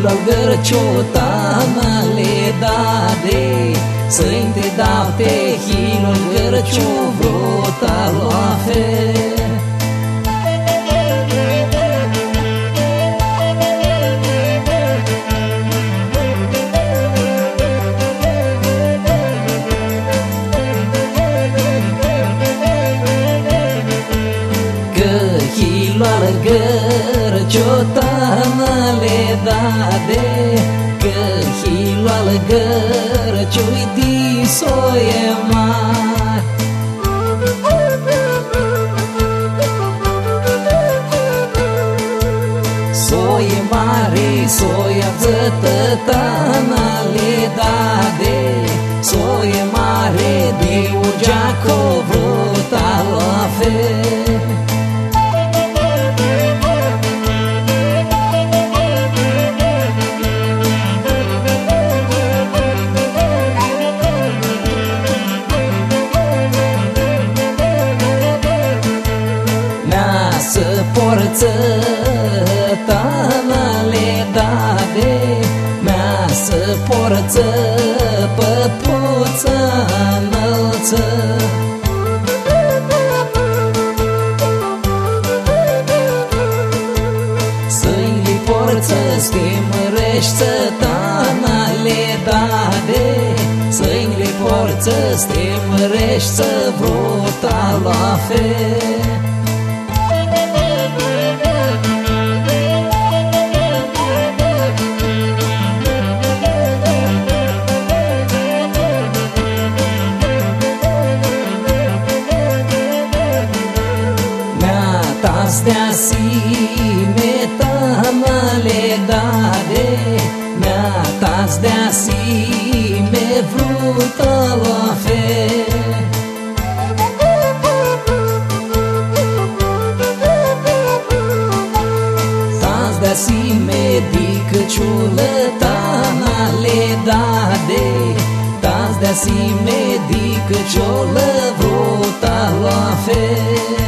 hilo gărciotanale dade Să-i te dau te hilo gărcio vrota ciotana le dade Că hiloală gără cioi di soie mari Soie să porță tanale dade Mea să porță păpuță înălță. Să-i li porță schimărești tanale dade Să-i li porță schimărești vrota la fel Astea si metanale dade Mea tas de si me vruta la fe. Tas de si me dic ciuletana le dade Tas de si me dic ciolă vruta la fe